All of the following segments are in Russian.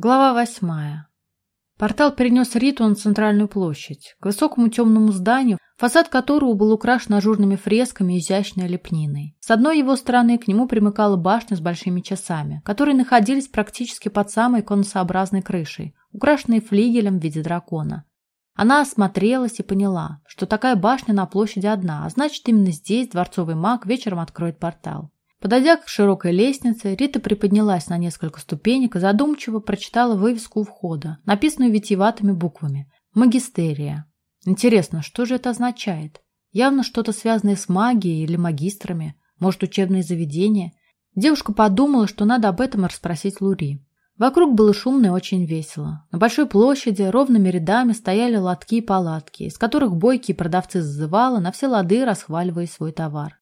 Глава восьмая. Портал перенес Риту на центральную площадь, к высокому темному зданию, фасад которого был украшен ажурными фресками и изящной лепниной. С одной его стороны к нему примыкала башня с большими часами, которые находились практически под самой конусообразной крышей, украшенной флигелем в виде дракона. Она осмотрелась и поняла, что такая башня на площади одна, а значит именно здесь дворцовый маг вечером откроет портал. Подойдя к широкой лестнице, Рита приподнялась на несколько ступенек и задумчиво прочитала вывеску у входа, написанную витиеватыми буквами «Магистерия». Интересно, что же это означает? Явно что-то связанное с магией или магистрами, может, учебные заведения. Девушка подумала, что надо об этом расспросить Лури. Вокруг было шумно и очень весело. На большой площади ровными рядами стояли лотки и палатки, из которых бойкие продавцы зазывала на все лады, расхваливая свой товар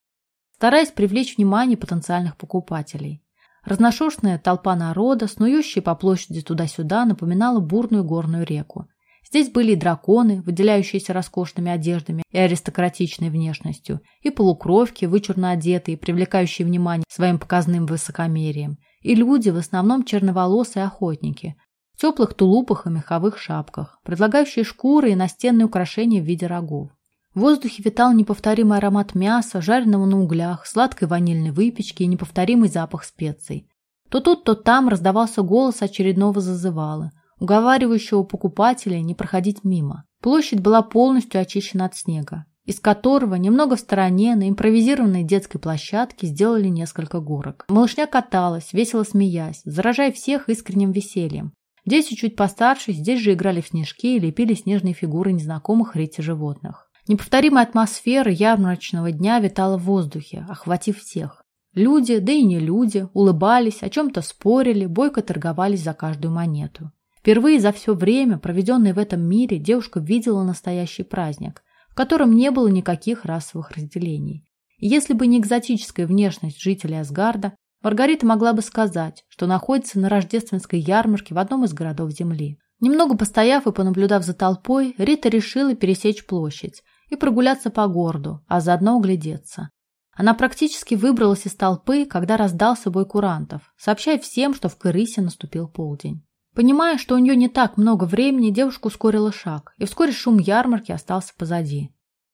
стараясь привлечь внимание потенциальных покупателей. Разношерстная толпа народа, снующая по площади туда-сюда, напоминала бурную горную реку. Здесь были и драконы, выделяющиеся роскошными одеждами и аристократичной внешностью, и полукровки, вычурно одетые, привлекающие внимание своим показным высокомерием, и люди, в основном черноволосые охотники, в теплых тулупах и меховых шапках, предлагающие шкуры и настенные украшения в виде рогов. В воздухе витал неповторимый аромат мяса, жареного на углях, сладкой ванильной выпечки и неповторимый запах специй. То тут, то там раздавался голос очередного зазывала, уговаривающего покупателей не проходить мимо. Площадь была полностью очищена от снега, из которого немного в стороне на импровизированной детской площадке сделали несколько горок. Малышня каталась, весело смеясь, заражая всех искренним весельем. Дети чуть постарше здесь же играли в снежки и лепили снежные фигуры незнакомых рите животных. Неповторимая атмосфера ярмарочного дня витала в воздухе, охватив всех. Люди, да и не люди, улыбались, о чем-то спорили, бойко торговались за каждую монету. Впервые за все время, проведенное в этом мире, девушка видела настоящий праздник, в котором не было никаких расовых разделений. И если бы не экзотическая внешность жителей Асгарда, Маргарита могла бы сказать, что находится на рождественской ярмарке в одном из городов Земли. Немного постояв и понаблюдав за толпой, Рита решила пересечь площадь и прогуляться по городу, а заодно углядеться. Она практически выбралась из толпы, когда раздался бой курантов, сообщая всем, что в Кырысе наступил полдень. Понимая, что у нее не так много времени, девушка ускорила шаг, и вскоре шум ярмарки остался позади.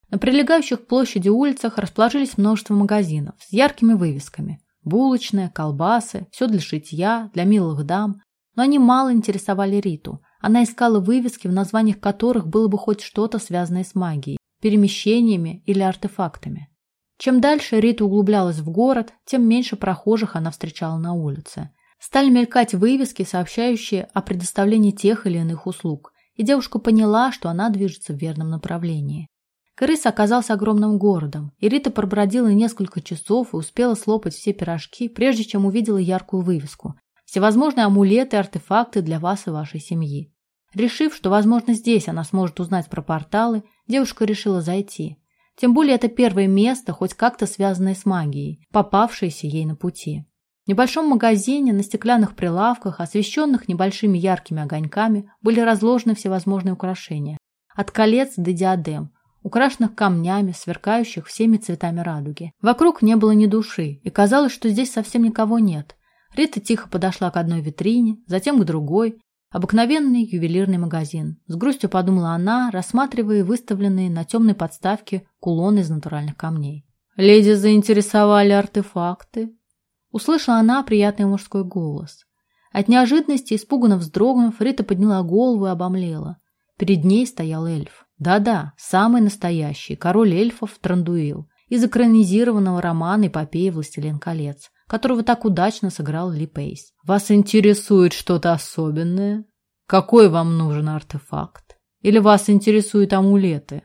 На прилегающих к площади улицах расположились множество магазинов с яркими вывесками. Булочные, колбасы, все для шитья, для милых дам. Но они мало интересовали Риту. Она искала вывески, в названиях которых было бы хоть что-то связанное с магией перемещениями или артефактами. Чем дальше Рита углублялась в город, тем меньше прохожих она встречала на улице. Стали мелькать вывески, сообщающие о предоставлении тех или иных услуг, и девушка поняла, что она движется в верном направлении. Крыс оказался огромным городом, и Рита пробродила несколько часов и успела слопать все пирожки, прежде чем увидела яркую вывеску. Всевозможные амулеты и артефакты для вас и вашей семьи. Решив, что, возможно, здесь она сможет узнать про порталы, девушка решила зайти. Тем более это первое место, хоть как-то связанное с магией, попавшееся ей на пути. В небольшом магазине на стеклянных прилавках, освещенных небольшими яркими огоньками, были разложены всевозможные украшения. От колец до диадем, украшенных камнями, сверкающих всеми цветами радуги. Вокруг не было ни души, и казалось, что здесь совсем никого нет. Рита тихо подошла к одной витрине, затем к другой, Обыкновенный ювелирный магазин. С грустью подумала она, рассматривая выставленные на темной подставке кулоны из натуральных камней. «Леди заинтересовали артефакты?» Услышала она приятный мужской голос. От неожиданности, испуганно вздрогнув, Рита подняла голову и обомлела. Перед ней стоял эльф. Да-да, самый настоящий, король эльфов Трандуил, из экранизированного романа эпопеи «Властелин колец» которого так удачно сыграл Ли Пейс. Вас интересует что-то особенное? Какой вам нужен артефакт? Или вас интересуют амулеты?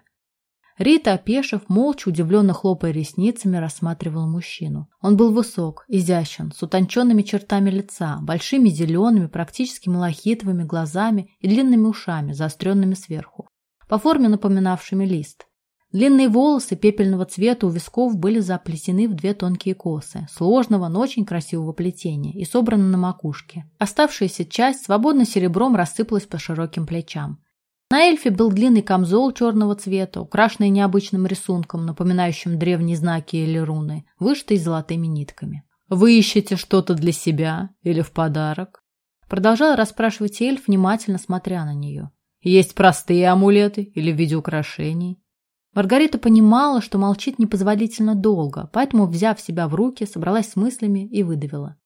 Рита, опешив, молча, удивленно хлопая ресницами, рассматривала мужчину. Он был высок, изящен, с утонченными чертами лица, большими зелеными, практически малахитовыми глазами и длинными ушами, заостренными сверху, по форме напоминавшими лист. Длинные волосы пепельного цвета у висков были заплетены в две тонкие косы, сложного, но очень красивого плетения, и собраны на макушке. Оставшаяся часть свободно серебром рассыпалась по широким плечам. На эльфе был длинный камзол черного цвета, украшенный необычным рисунком, напоминающим древние знаки или руны, вышитый золотыми нитками. «Вы ищете что-то для себя или в подарок?» Продолжал расспрашивать эльф, внимательно смотря на нее. Есть простые амулеты или в виде украшений? Маргарита понимала, что молчит непозволительно долго, поэтому, взяв себя в руки, собралась с мыслями и выдавила.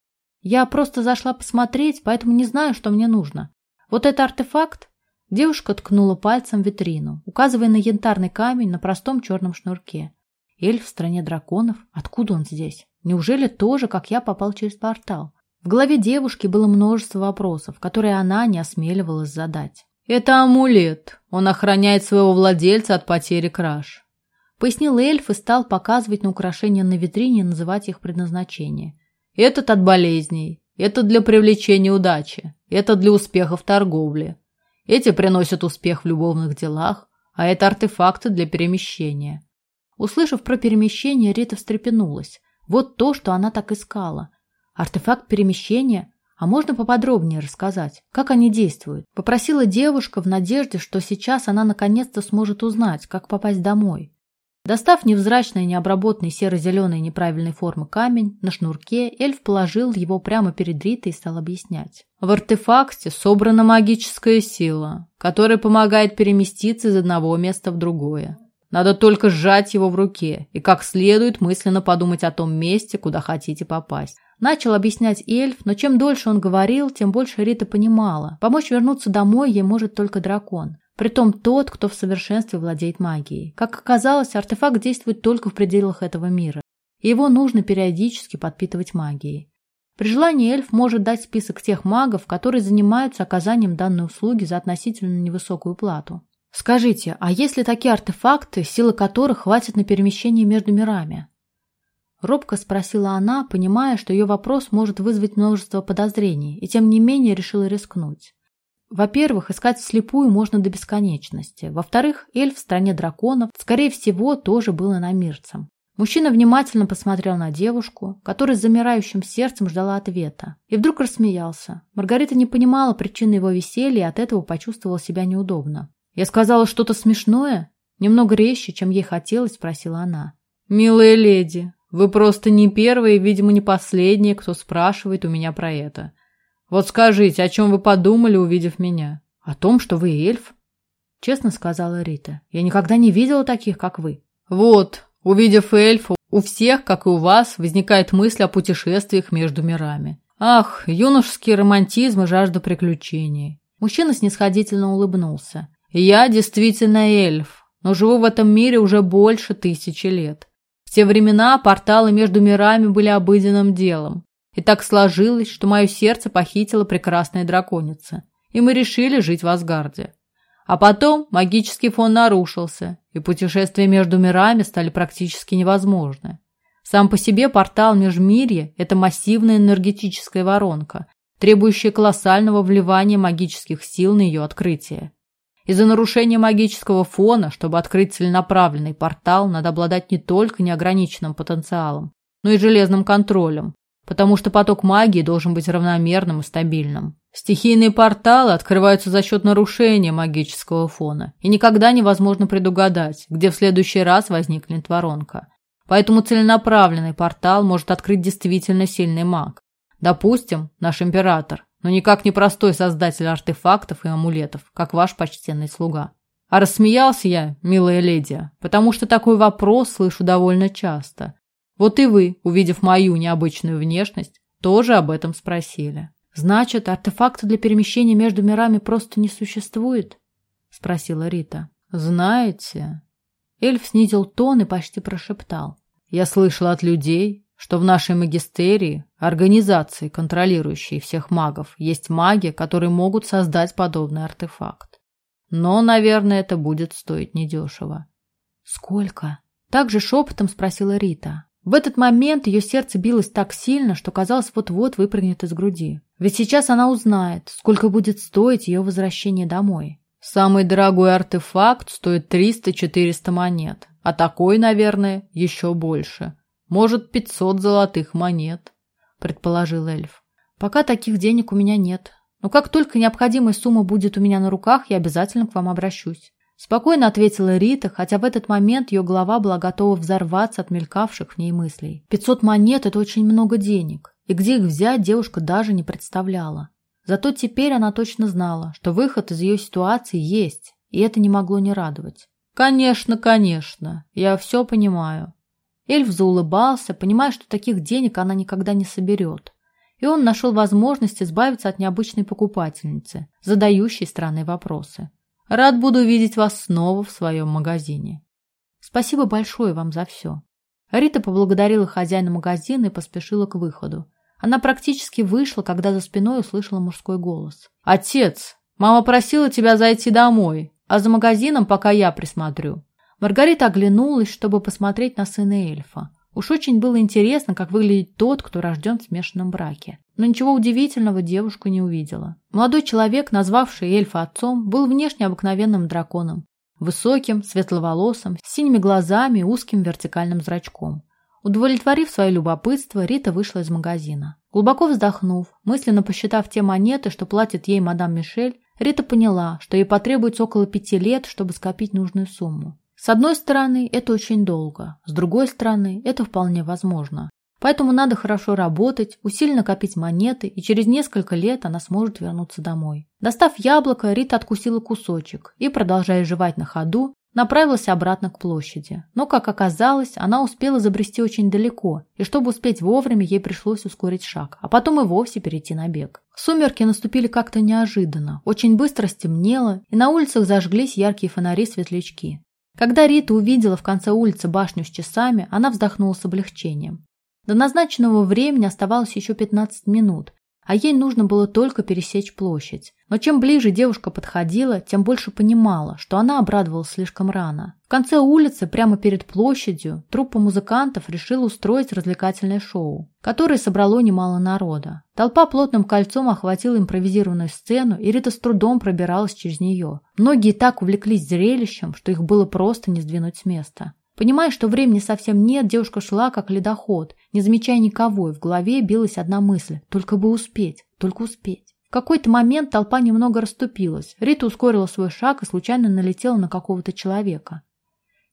«Я просто зашла посмотреть, поэтому не знаю, что мне нужно. Вот это артефакт?» Девушка ткнула пальцем в витрину, указывая на янтарный камень на простом черном шнурке. Эльф в стране драконов? Откуда он здесь? Неужели тоже, как я, попал через портал? В голове девушки было множество вопросов, которые она не осмеливалась задать. «Это амулет. Он охраняет своего владельца от потери краж», — пояснил эльф и стал показывать на украшения на витрине и называть их предназначение. «Этот от болезней, это для привлечения удачи, это для успеха в торговле. Эти приносят успех в любовных делах, а это артефакты для перемещения». Услышав про перемещение, Рита встрепенулась. Вот то, что она так искала. Артефакт перемещения а можно поподробнее рассказать, как они действуют? Попросила девушка в надежде, что сейчас она наконец-то сможет узнать, как попасть домой. Достав невзрачный необработанный серо-зеленой неправильной формы камень, на шнурке эльф положил его прямо перед Ритой и стал объяснять. В артефакте собрана магическая сила, которая помогает переместиться из одного места в другое. Надо только сжать его в руке и как следует мысленно подумать о том месте, куда хотите попасть. Начал объяснять эльф, но чем дольше он говорил, тем больше Рита понимала. Помочь вернуться домой ей может только дракон. Притом тот, кто в совершенстве владеет магией. Как оказалось, артефакт действует только в пределах этого мира. И его нужно периодически подпитывать магией. При желании эльф может дать список тех магов, которые занимаются оказанием данной услуги за относительно невысокую плату. Скажите, а есть ли такие артефакты, силы которых хватит на перемещение между мирами? Робко спросила она, понимая, что ее вопрос может вызвать множество подозрений, и тем не менее решила рискнуть. Во-первых, искать вслепую можно до бесконечности. Во-вторых, эльф в стране драконов, скорее всего, тоже был иномирцем. Мужчина внимательно посмотрел на девушку, которая с замирающим сердцем ждала ответа, и вдруг рассмеялся. Маргарита не понимала причины его веселья и от этого почувствовала себя неудобно. «Я сказала что-то смешное?» Немного резче, чем ей хотелось, спросила она. «Милая леди, вы просто не первые, видимо, не последние, кто спрашивает у меня про это. Вот скажите, о чем вы подумали, увидев меня? О том, что вы эльф? Честно сказала Рита. Я никогда не видела таких, как вы. Вот, увидев эльфа, у всех, как и у вас, возникает мысль о путешествиях между мирами. Ах, юношеский романтизм и жажда приключений. Мужчина снисходительно улыбнулся. Я действительно эльф, но живу в этом мире уже больше тысячи лет. В те времена порталы между мирами были обыденным делом. И так сложилось, что мое сердце похитила прекрасная драконица, и мы решили жить в Асгарде. А потом магический фон нарушился, и путешествия между мирами стали практически невозможны. Сам по себе портал Межмирья – это массивная энергетическая воронка, требующая колоссального вливания магических сил на ее открытие. Из-за нарушения магического фона, чтобы открыть целенаправленный портал, надо обладать не только неограниченным потенциалом, но и железным контролем, потому что поток магии должен быть равномерным и стабильным. Стихийные порталы открываются за счет нарушения магического фона, и никогда невозможно предугадать, где в следующий раз возникнет воронка. Поэтому целенаправленный портал может открыть действительно сильный маг. Допустим, наш император, но никак не простой создатель артефактов и амулетов, как ваш почтенный слуга. А рассмеялся я, милая леди, потому что такой вопрос слышу довольно часто. Вот и вы, увидев мою необычную внешность, тоже об этом спросили. Значит, артефакта для перемещения между мирами просто не существует? Спросила Рита. Знаете... Эльф снизил тон и почти прошептал. Я слышала от людей, что в нашей магистерии, организации, контролирующей всех магов, есть маги, которые могут создать подобный артефакт. Но, наверное, это будет стоить недешево. «Сколько?» Также шепотом спросила Рита. В этот момент ее сердце билось так сильно, что казалось вот-вот выпрыгнет из груди. Ведь сейчас она узнает, сколько будет стоить ее возвращение домой. Самый дорогой артефакт стоит 300-400 монет, а такой, наверное, еще больше. Может, пятьсот золотых монет, предположил эльф. Пока таких денег у меня нет. Но как только необходимая сумма будет у меня на руках, я обязательно к вам обращусь. Спокойно ответила Рита, хотя в этот момент ее голова была готова взорваться от мелькавших в ней мыслей. Пятьсот монет – это очень много денег. И где их взять, девушка даже не представляла. Зато теперь она точно знала, что выход из ее ситуации есть, и это не могло не радовать. «Конечно, конечно, я все понимаю». Эльф заулыбался, понимая, что таких денег она никогда не соберет. И он нашел возможность избавиться от необычной покупательницы, задающей странные вопросы. «Рад буду видеть вас снова в своем магазине». «Спасибо большое вам за все». Рита поблагодарила хозяина магазина и поспешила к выходу. Она практически вышла, когда за спиной услышала мужской голос. «Отец, мама просила тебя зайти домой, а за магазином пока я присмотрю». Маргарита оглянулась, чтобы посмотреть на сына эльфа. Уж очень было интересно, как выглядит тот, кто рожден в смешанном браке. Но ничего удивительного девушку не увидела. Молодой человек, назвавший эльфа отцом, был внешне обыкновенным драконом. Высоким, светловолосым, с синими глазами и узким вертикальным зрачком. Удовлетворив свое любопытство, Рита вышла из магазина. Глубоко вздохнув, мысленно посчитав те монеты, что платит ей мадам Мишель, Рита поняла, что ей потребуется около пяти лет, чтобы скопить нужную сумму. С одной стороны, это очень долго, с другой стороны, это вполне возможно. Поэтому надо хорошо работать, усиленно копить монеты, и через несколько лет она сможет вернуться домой. Достав яблоко, Рита откусила кусочек и, продолжая жевать на ходу, направилась обратно к площади. Но, как оказалось, она успела забрести очень далеко, и чтобы успеть вовремя, ей пришлось ускорить шаг, а потом и вовсе перейти на бег. Сумерки наступили как-то неожиданно, очень быстро стемнело, и на улицах зажглись яркие фонари-светлячки. Когда Рита увидела в конце улицы башню с часами, она вздохнула с облегчением. До назначенного времени оставалось еще 15 минут, а ей нужно было только пересечь площадь. Но чем ближе девушка подходила, тем больше понимала, что она обрадовалась слишком рано. В конце улицы, прямо перед площадью, труппа музыкантов решила устроить развлекательное шоу, которое собрало немало народа. Толпа плотным кольцом охватила импровизированную сцену, и Рита с трудом пробиралась через нее. Многие так увлеклись зрелищем, что их было просто не сдвинуть с места. Понимая, что времени совсем нет, девушка шла как ледоход, не замечая никого, и в голове билась одна мысль – только бы успеть, только успеть. В какой-то момент толпа немного расступилась. Рита ускорила свой шаг и случайно налетела на какого-то человека.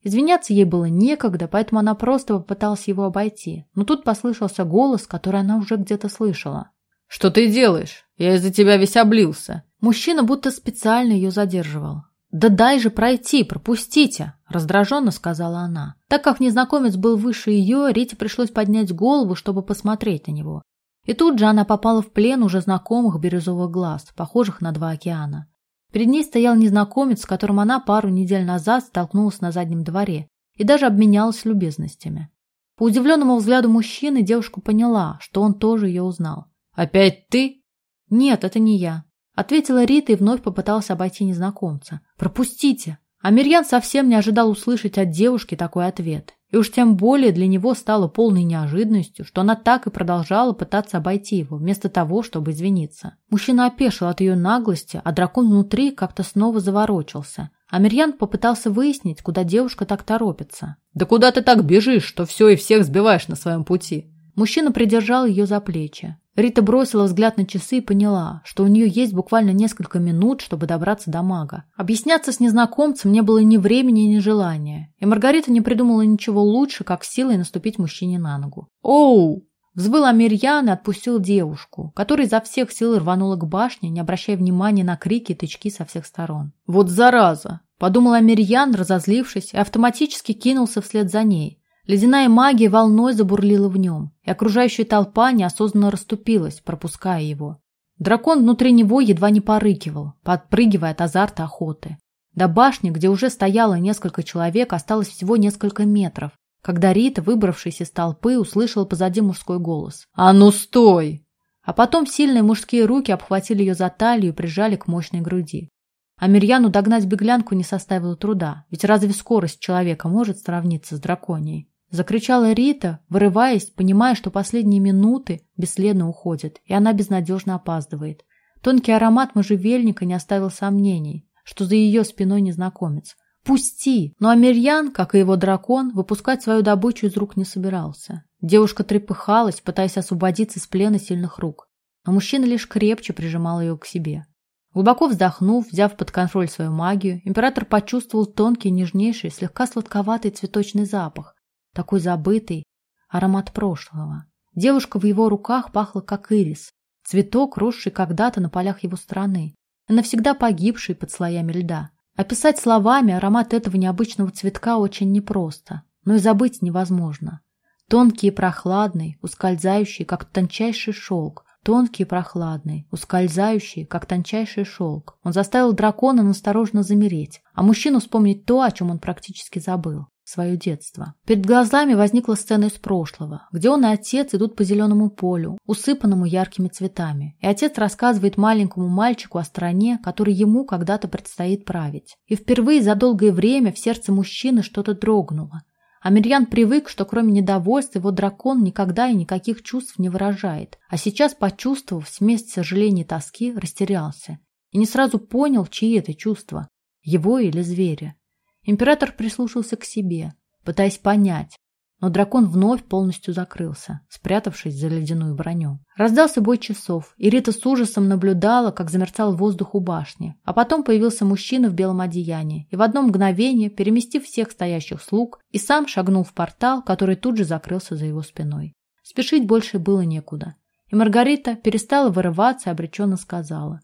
Извиняться ей было некогда, поэтому она просто попыталась его обойти. Но тут послышался голос, который она уже где-то слышала. «Что ты делаешь? Я из-за тебя весь облился». Мужчина будто специально ее задерживал. «Да дай же пройти, пропустите!» – раздраженно сказала она. Так как незнакомец был выше ее, Рите пришлось поднять голову, чтобы посмотреть на него. И тут же она попала в плен уже знакомых бирюзовых глаз, похожих на два океана. Перед ней стоял незнакомец, с которым она пару недель назад столкнулась на заднем дворе и даже обменялась любезностями. По удивленному взгляду мужчины девушка поняла, что он тоже ее узнал. «Опять ты?» «Нет, это не я», Ответила Рита и вновь попыталась обойти незнакомца. «Пропустите!» Амирьян совсем не ожидал услышать от девушки такой ответ. И уж тем более для него стало полной неожиданностью, что она так и продолжала пытаться обойти его, вместо того, чтобы извиниться. Мужчина опешил от ее наглости, а дракон внутри как-то снова заворочился. Амирьян попытался выяснить, куда девушка так торопится. «Да куда ты так бежишь, что все и всех сбиваешь на своем пути?» Мужчина придержал ее за плечи. Рита бросила взгляд на часы и поняла, что у нее есть буквально несколько минут, чтобы добраться до мага. Объясняться с незнакомцем не было ни времени, ни желания, и Маргарита не придумала ничего лучше, как силой наступить мужчине на ногу. «Оу!» Взвыл Амирьян и отпустил девушку, которая изо всех сил рванула к башне, не обращая внимания на крики и тычки со всех сторон. «Вот зараза!» – подумал Амирьян, разозлившись, и автоматически кинулся вслед за ней, Ледяная магия волной забурлила в нем, и окружающая толпа неосознанно расступилась, пропуская его. Дракон внутри него едва не порыкивал, подпрыгивая от азарта охоты. До башни, где уже стояло несколько человек, осталось всего несколько метров, когда Рита, выбравшись из толпы, услышала позади мужской голос. «А ну стой!» А потом сильные мужские руки обхватили ее за талию и прижали к мощной груди. А Мирьяну догнать беглянку не составило труда, ведь разве скорость человека может сравниться с драконией? Закричала Рита, вырываясь, понимая, что последние минуты бесследно уходят, и она безнадежно опаздывает. Тонкий аромат можжевельника не оставил сомнений, что за ее спиной незнакомец. «Пусти!» Но Амирьян, как и его дракон, выпускать свою добычу из рук не собирался. Девушка трепыхалась, пытаясь освободиться из плена сильных рук. Но мужчина лишь крепче прижимал ее к себе. Глубоко вздохнув, взяв под контроль свою магию, император почувствовал тонкий, нежнейший, слегка сладковатый цветочный запах, такой забытый, аромат прошлого. Девушка в его руках пахла как ирис, Цветок, росший когда-то на полях его страны, навсегда погибший под слоями льда. Описать словами аромат этого необычного цветка очень непросто, но и забыть невозможно. Тонкий и прохладный, ускользающий, как тончайший шелк, тонкий и прохладный, ускользающий, как тончайший шелк. Он заставил дракона насторожно замереть, а мужчину вспомнить то, о чем он практически забыл свое детство. Перед глазами возникла сцена из прошлого, где он и отец идут по зеленому полю, усыпанному яркими цветами. И отец рассказывает маленькому мальчику о стране, которой ему когда-то предстоит править. И впервые за долгое время в сердце мужчины что-то дрогнуло. Амирьян привык, что кроме недовольства его дракон никогда и никаких чувств не выражает, а сейчас, почувствовав смесь сожаления и тоски, растерялся и не сразу понял, чьи это чувства, его или зверя. Император прислушался к себе, пытаясь понять, но дракон вновь полностью закрылся, спрятавшись за ледяную броню. Раздался бой часов, и Рита с ужасом наблюдала, как замерцал воздух у башни. А потом появился мужчина в белом одеянии, и в одно мгновение, переместив всех стоящих слуг, и сам шагнул в портал, который тут же закрылся за его спиной. Спешить больше было некуда. И Маргарита перестала вырываться и обреченно сказала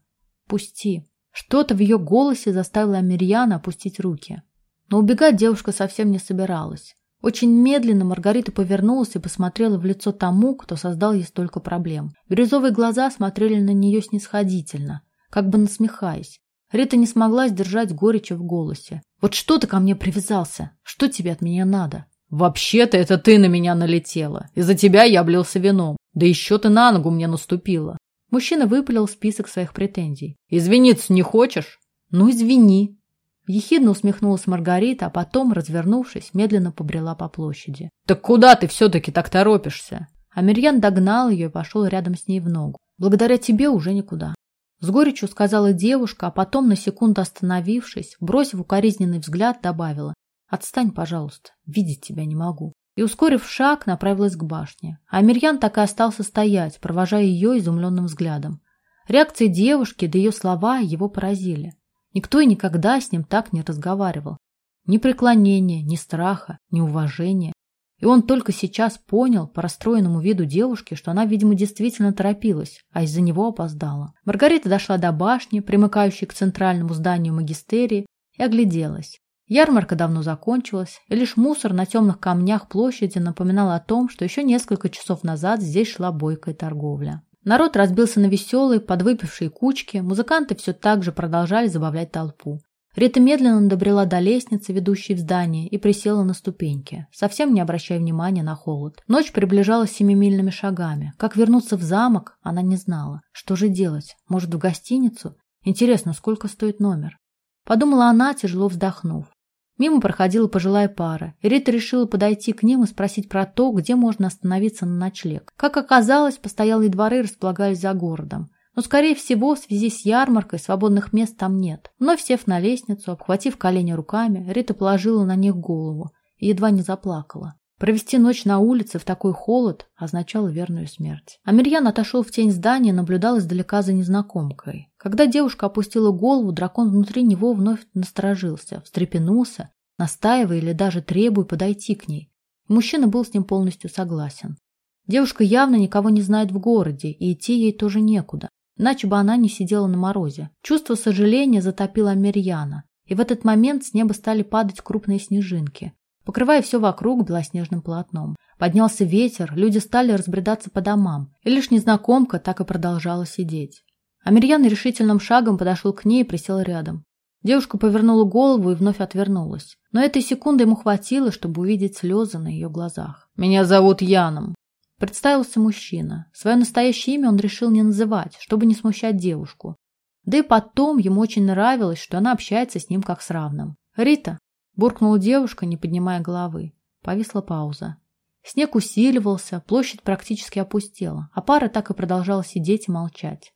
«Пусти». Что-то в ее голосе заставило Амирьяна опустить руки. Но убегать девушка совсем не собиралась. Очень медленно Маргарита повернулась и посмотрела в лицо тому, кто создал ей столько проблем. Бирюзовые глаза смотрели на нее снисходительно, как бы насмехаясь. Рита не смогла сдержать горечи в голосе. «Вот что ты ко мне привязался? Что тебе от меня надо?» «Вообще-то это ты на меня налетела. Из-за тебя я облился вином. Да еще ты на ногу мне наступила». Мужчина выпалил список своих претензий. «Извиниться не хочешь?» «Ну, извини», Ехидно усмехнулась Маргарита, а потом, развернувшись, медленно побрела по площади. «Так куда ты все-таки так торопишься?» Амирьян догнал ее и пошел рядом с ней в ногу. «Благодаря тебе уже никуда». С горечью сказала девушка, а потом, на секунду остановившись, бросив укоризненный взгляд, добавила. «Отстань, пожалуйста, видеть тебя не могу». И, ускорив шаг, направилась к башне. А Амирьян так и остался стоять, провожая ее изумленным взглядом. Реакции девушки да ее слова его поразили. Никто и никогда с ним так не разговаривал. Ни преклонения, ни страха, ни уважения. И он только сейчас понял по расстроенному виду девушки, что она, видимо, действительно торопилась, а из-за него опоздала. Маргарита дошла до башни, примыкающей к центральному зданию магистерии, и огляделась. Ярмарка давно закончилась, и лишь мусор на темных камнях площади напоминал о том, что еще несколько часов назад здесь шла бойкая торговля. Народ разбился на веселые, подвыпившие кучки, музыканты все так же продолжали забавлять толпу. Рита медленно добрела до лестницы, ведущей в здание, и присела на ступеньки, совсем не обращая внимания на холод. Ночь приближалась семимильными шагами. Как вернуться в замок, она не знала. Что же делать? Может, в гостиницу? Интересно, сколько стоит номер? Подумала она, тяжело вздохнув. Мимо проходила пожилая пара, Рита решила подойти к ним и спросить про то, где можно остановиться на ночлег. Как оказалось, постоялые дворы располагались за городом. Но, скорее всего, в связи с ярмаркой свободных мест там нет. Вновь сев на лестницу, обхватив колени руками, Рита положила на них голову и едва не заплакала. Провести ночь на улице в такой холод означало верную смерть. Амирьян отошел в тень здания и наблюдал издалека за незнакомкой. Когда девушка опустила голову, дракон внутри него вновь насторожился, встрепенулся, настаивая или даже требуя подойти к ней. Мужчина был с ним полностью согласен. Девушка явно никого не знает в городе, и идти ей тоже некуда. Иначе бы она не сидела на морозе. Чувство сожаления затопило Амирьяна, и в этот момент с неба стали падать крупные снежинки покрывая все вокруг белоснежным полотном. Поднялся ветер, люди стали разбредаться по домам, и лишь незнакомка так и продолжала сидеть. Амирьян решительным шагом подошел к ней и присел рядом. Девушка повернула голову и вновь отвернулась. Но этой секунды ему хватило, чтобы увидеть слезы на ее глазах. «Меня зовут Яном», — представился мужчина. Свое настоящее имя он решил не называть, чтобы не смущать девушку. Да и потом ему очень нравилось, что она общается с ним как с равным. «Рита», Буркнула девушка, не поднимая головы. Повисла пауза. Снег усиливался, площадь практически опустела, а пара так и продолжала сидеть и молчать.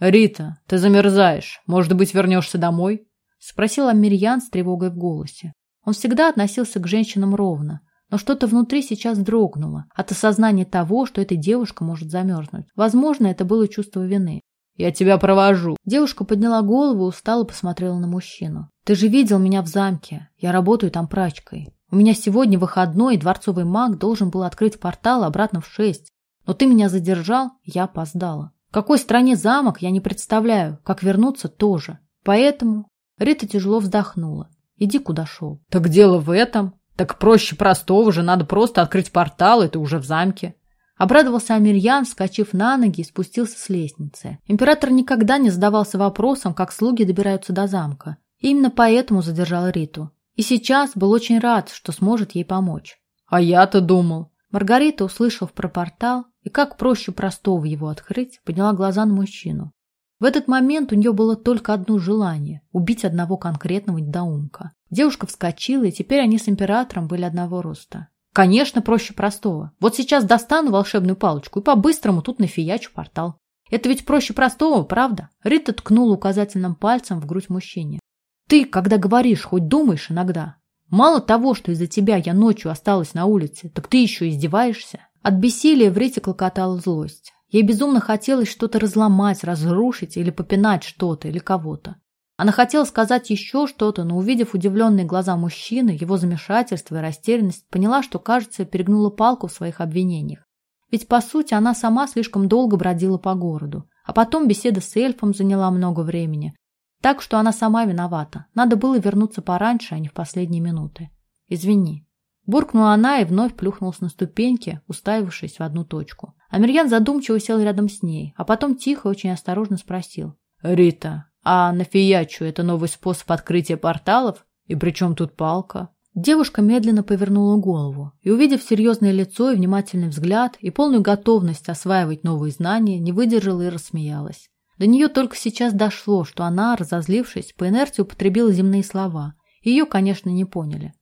«Рита, ты замерзаешь. Может быть, вернешься домой?» Спросил Амирьян с тревогой в голосе. Он всегда относился к женщинам ровно, но что-то внутри сейчас дрогнуло от осознания того, что эта девушка может замерзнуть. Возможно, это было чувство вины. «Я тебя провожу». Девушка подняла голову устало посмотрела на мужчину. «Ты же видел меня в замке. Я работаю там прачкой. У меня сегодня выходной, и дворцовый маг должен был открыть портал обратно в шесть. Но ты меня задержал, я опоздала». какой стране замок, я не представляю, как вернуться тоже. Поэтому Рита тяжело вздохнула. Иди, куда шел. Так дело в этом. Так проще простого же, надо просто открыть портал, и ты уже в замке. Обрадовался Амирьян, вскочив на ноги и спустился с лестницы. Император никогда не задавался вопросом, как слуги добираются до замка. И именно поэтому задержал Риту. И сейчас был очень рад, что сможет ей помочь. А я-то думал. Маргарита, услышав про портал и как проще простого его открыть, подняла глаза на мужчину. В этот момент у нее было только одно желание – убить одного конкретного недоумка. Девушка вскочила, и теперь они с императором были одного роста. Конечно, проще простого. Вот сейчас достану волшебную палочку и по-быстрому тут нафиячу портал. Это ведь проще простого, правда? Рита ткнула указательным пальцем в грудь мужчине. Ты, когда говоришь, хоть думаешь иногда. Мало того, что из-за тебя я ночью осталась на улице, так ты еще издеваешься. От бессилия в Рите клокотала злость. Ей безумно хотелось что-то разломать, разрушить или попинать что-то или кого-то. Она хотела сказать еще что-то, но, увидев удивленные глаза мужчины, его замешательство и растерянность, поняла, что, кажется, перегнула палку в своих обвинениях. Ведь, по сути, она сама слишком долго бродила по городу. А потом беседа с эльфом заняла много времени. Так что она сама виновата. Надо было вернуться пораньше, а не в последние минуты. «Извини». Буркнула она и вновь плюхнулась на ступеньки, уставившись в одну точку. Амирьян задумчиво сел рядом с ней, а потом тихо, очень осторожно спросил. «Рита, а на фиячу это новый способ открытия порталов? И при чем тут палка?» Девушка медленно повернула голову и, увидев серьезное лицо и внимательный взгляд и полную готовность осваивать новые знания, не выдержала и рассмеялась. До нее только сейчас дошло, что она, разозлившись, по инерции употребила земные слова. Ее, конечно, не поняли.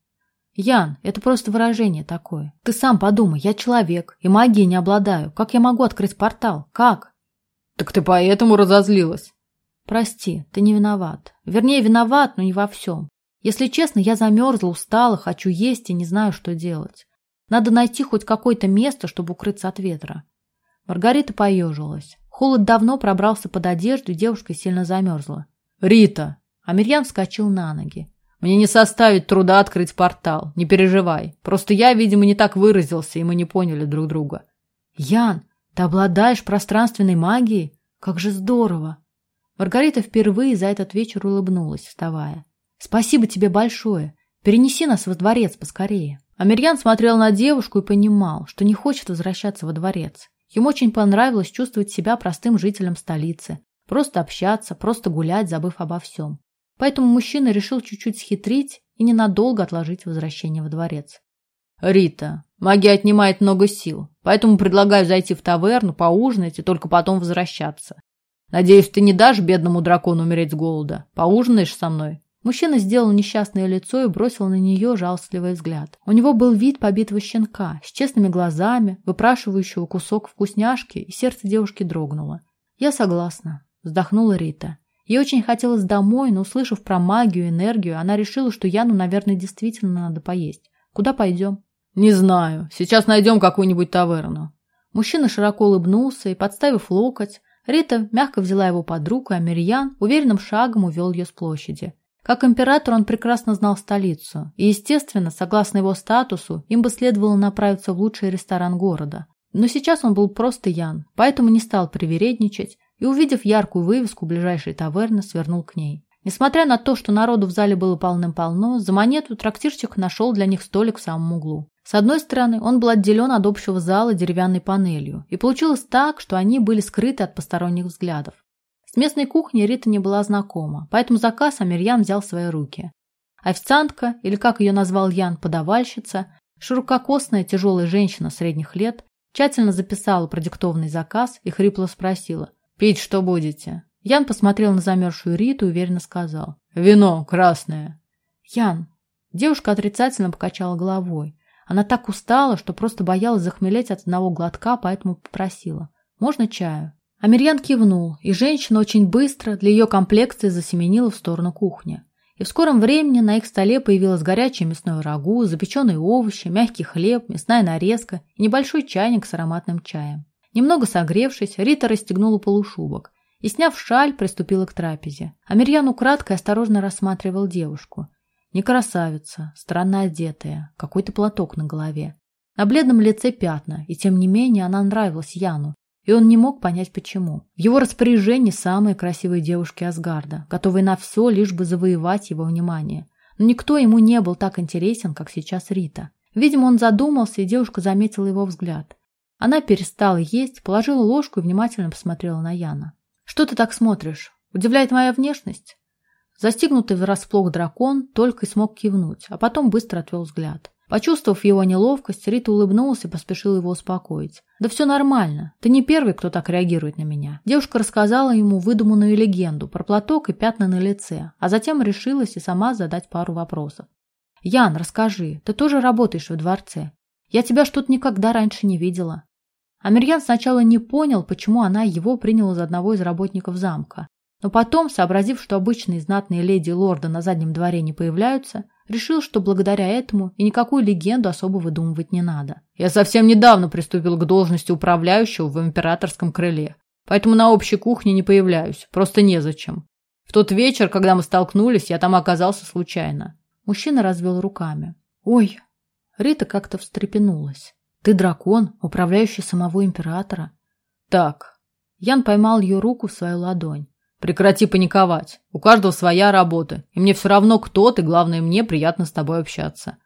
Ян, это просто выражение такое. Ты сам подумай, я человек, и магией не обладаю. Как я могу открыть портал? Как? Так ты поэтому разозлилась. Прости, ты не виноват. Вернее, виноват, но не во всем. Если честно, я замерзла, устала, хочу есть и не знаю, что делать. Надо найти хоть какое-то место, чтобы укрыться от ветра. Маргарита поежилась. Холод давно пробрался под одежду, и девушка сильно замерзла. «Рита!» Амирьян вскочил на ноги. Мне не составит труда открыть портал. Не переживай. Просто я, видимо, не так выразился, и мы не поняли друг друга. Ян, ты обладаешь пространственной магией? Как же здорово. Маргарита впервые за этот вечер улыбнулась, вставая. Спасибо тебе большое. Перенеси нас во дворец поскорее. Амирьян смотрел на девушку и понимал, что не хочет возвращаться во дворец. Ему очень понравилось чувствовать себя простым жителем столицы. Просто общаться, просто гулять, забыв обо всем. Поэтому мужчина решил чуть-чуть схитрить и ненадолго отложить возвращение во дворец. «Рита, магия отнимает много сил, поэтому предлагаю зайти в таверну, поужинать и только потом возвращаться. Надеюсь, ты не дашь бедному дракону умереть с голода. Поужинаешь со мной?» Мужчина сделал несчастное лицо и бросил на нее жалостливый взгляд. У него был вид побитого щенка, с честными глазами, выпрашивающего кусок вкусняшки, и сердце девушки дрогнуло. «Я согласна», — вздохнула Рита. Ей очень хотелось домой, но, услышав про магию энергию, она решила, что Яну, наверное, действительно надо поесть. Куда пойдем? Не знаю. Сейчас найдем какую-нибудь таверну. Мужчина широко улыбнулся и, подставив локоть, Рита мягко взяла его под руку, а Мирьян уверенным шагом увел ее с площади. Как император он прекрасно знал столицу, и, естественно, согласно его статусу, им бы следовало направиться в лучший ресторан города. Но сейчас он был просто Ян, поэтому не стал привередничать и, увидев яркую вывеску ближайшей таверны, свернул к ней. Несмотря на то, что народу в зале было полным-полно, за монету трактирщик нашел для них столик в самом углу. С одной стороны, он был отделен от общего зала деревянной панелью, и получилось так, что они были скрыты от посторонних взглядов. С местной кухней Рита не была знакома, поэтому заказ Амирьян взял в свои руки. Официантка, или как ее назвал Ян, подавальщица, ширококосная тяжелая женщина средних лет, тщательно записала продиктованный заказ и хрипло спросила – «Пить что будете?» Ян посмотрел на замерзшую Риту и уверенно сказал. «Вино красное». «Ян». Девушка отрицательно покачала головой. Она так устала, что просто боялась захмелеть от одного глотка, поэтому попросила. «Можно чаю?» Амирьян кивнул, и женщина очень быстро для ее комплекции засеменила в сторону кухни. И в скором времени на их столе появилось горячее мясное рагу, запеченные овощи, мягкий хлеб, мясная нарезка и небольшой чайник с ароматным чаем. Немного согревшись, Рита расстегнула полушубок и, сняв шаль, приступила к трапезе. Амирьян украдкой осторожно рассматривал девушку. Не красавица, странно одетая, какой-то платок на голове. На бледном лице пятна, и тем не менее она нравилась Яну. и он не мог понять почему. В его распоряжении самые красивые девушки Асгарда, готовые на все, лишь бы завоевать его внимание. Но никто ему не был так интересен, как сейчас Рита. Видимо, он задумался, и девушка заметила его взгляд. Она перестала есть, положила ложку и внимательно посмотрела на Яна. «Что ты так смотришь? Удивляет моя внешность?» Застигнутый врасплох дракон только и смог кивнуть, а потом быстро отвел взгляд. Почувствовав его неловкость, Рита улыбнулась и поспешила его успокоить. «Да все нормально. Ты не первый, кто так реагирует на меня». Девушка рассказала ему выдуманную легенду про платок и пятна на лице, а затем решилась и сама задать пару вопросов. «Ян, расскажи, ты тоже работаешь в дворце? Я тебя что-то никогда раньше не видела». Амирьян сначала не понял, почему она его приняла за одного из работников замка. Но потом, сообразив, что обычные знатные леди и лорды на заднем дворе не появляются, решил, что благодаря этому и никакую легенду особо выдумывать не надо. «Я совсем недавно приступил к должности управляющего в императорском крыле, поэтому на общей кухне не появляюсь, просто незачем. В тот вечер, когда мы столкнулись, я там оказался случайно». Мужчина развел руками. «Ой!» Рита как-то встрепенулась. «Ты дракон, управляющий самого императора?» «Так». Ян поймал ее руку в свою ладонь. Прекрати паниковать. У каждого своя работа, и мне все равно, кто ты, главное, мне приятно с тобой общаться.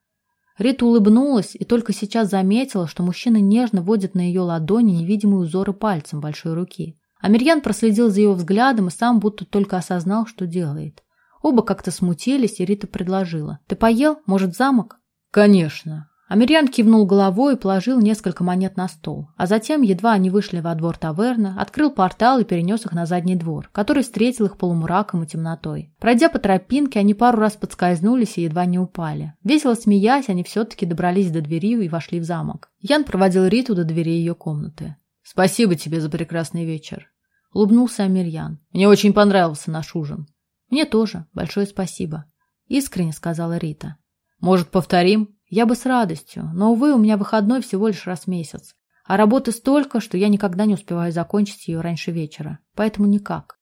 Рита улыбнулась и только сейчас заметила, что мужчина нежно водит на ее ладони невидимые узоры пальцем большой руки. Амирьян проследил за его взглядом и сам будто только осознал, что делает. Оба как-то смутились, и Рита предложила. «Ты поел? Может, замок?» «Конечно. Амирьян кивнул головой и положил несколько монет на стол, а затем, едва они вышли во двор таверны, открыл портал и перенес их на задний двор, который встретил их полумраком и темнотой. Пройдя по тропинке, они пару раз подскользнулись и едва не упали. Весело смеясь, они все-таки добрались до двери и вошли в замок. Ян проводил Риту до двери ее комнаты. «Спасибо тебе за прекрасный вечер», — улыбнулся Амирьян. «Мне очень понравился наш ужин». «Мне тоже. Большое спасибо», — искренне сказала Рита. «Может, повторим?» Я бы с радостью, но, увы, у меня выходной всего лишь раз в месяц. А работы столько, что я никогда не успеваю закончить ее раньше вечера. Поэтому никак.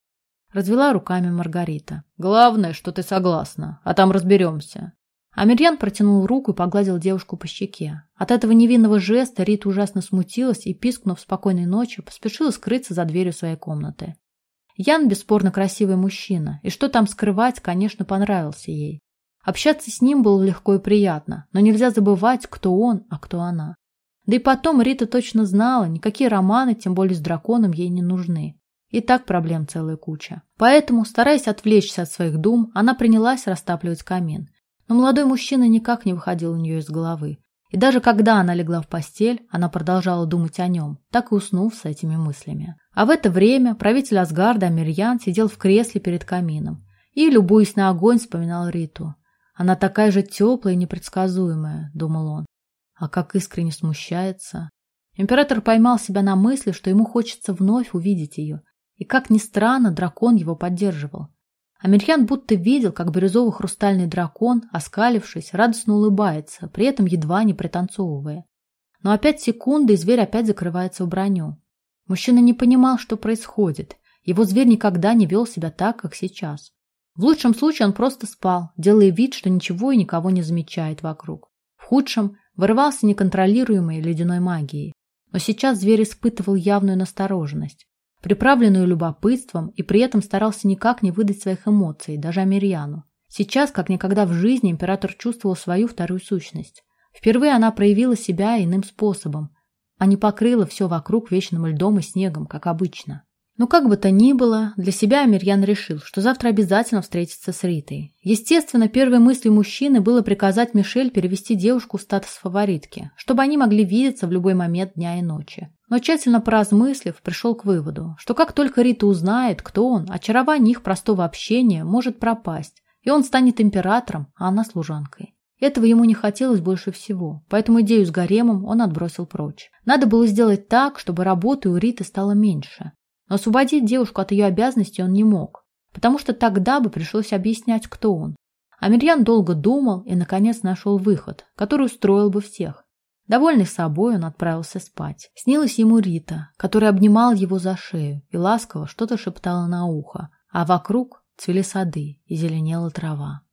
Развела руками Маргарита. Главное, что ты согласна, а там разберемся. Амирьян протянул руку и погладил девушку по щеке. От этого невинного жеста Рита ужасно смутилась и, пискнув спокойной ночи, поспешила скрыться за дверью своей комнаты. Ян бесспорно красивый мужчина, и что там скрывать, конечно, понравился ей. Общаться с ним было легко и приятно, но нельзя забывать, кто он, а кто она. Да и потом Рита точно знала, никакие романы, тем более с драконом, ей не нужны. И так проблем целая куча. Поэтому, стараясь отвлечься от своих дум, она принялась растапливать камин. Но молодой мужчина никак не выходил у нее из головы. И даже когда она легла в постель, она продолжала думать о нем, так и уснув с этими мыслями. А в это время правитель Асгарда Амирьян сидел в кресле перед камином и, любуясь на огонь, вспоминал Риту. Она такая же теплая и непредсказуемая, думал он. А как искренне смущается. Император поймал себя на мысли, что ему хочется вновь увидеть ее. И как ни странно, дракон его поддерживал. Амельян будто видел, как бирюзовый хрустальный дракон, оскалившись, радостно улыбается, при этом едва не пританцовывая. Но опять секунды, и зверь опять закрывается в броню. Мужчина не понимал, что происходит. Его зверь никогда не вел себя так, как сейчас. В лучшем случае он просто спал, делая вид, что ничего и никого не замечает вокруг. В худшем вырывался неконтролируемой ледяной магией. Но сейчас зверь испытывал явную настороженность, приправленную любопытством и при этом старался никак не выдать своих эмоций, даже Амирьяну. Сейчас, как никогда в жизни, император чувствовал свою вторую сущность. Впервые она проявила себя иным способом, а не покрыла все вокруг вечным льдом и снегом, как обычно. Но как бы то ни было, для себя Амирьян решил, что завтра обязательно встретится с Ритой. Естественно, первой мыслью мужчины было приказать Мишель перевести девушку в статус фаворитки, чтобы они могли видеться в любой момент дня и ночи. Но тщательно поразмыслив, пришел к выводу, что как только Рита узнает, кто он, очарование их простого общения может пропасть, и он станет императором, а она служанкой. Этого ему не хотелось больше всего, поэтому идею с гаремом он отбросил прочь. Надо было сделать так, чтобы работы у Риты стало меньше. Но освободить девушку от ее обязанностей он не мог, потому что тогда бы пришлось объяснять, кто он. Амирьян долго думал и, наконец, нашел выход, который устроил бы всех. Довольный собой, он отправился спать. Снилась ему Рита, которая обнимала его за шею и ласково что-то шептала на ухо, а вокруг цвели сады и зеленела трава.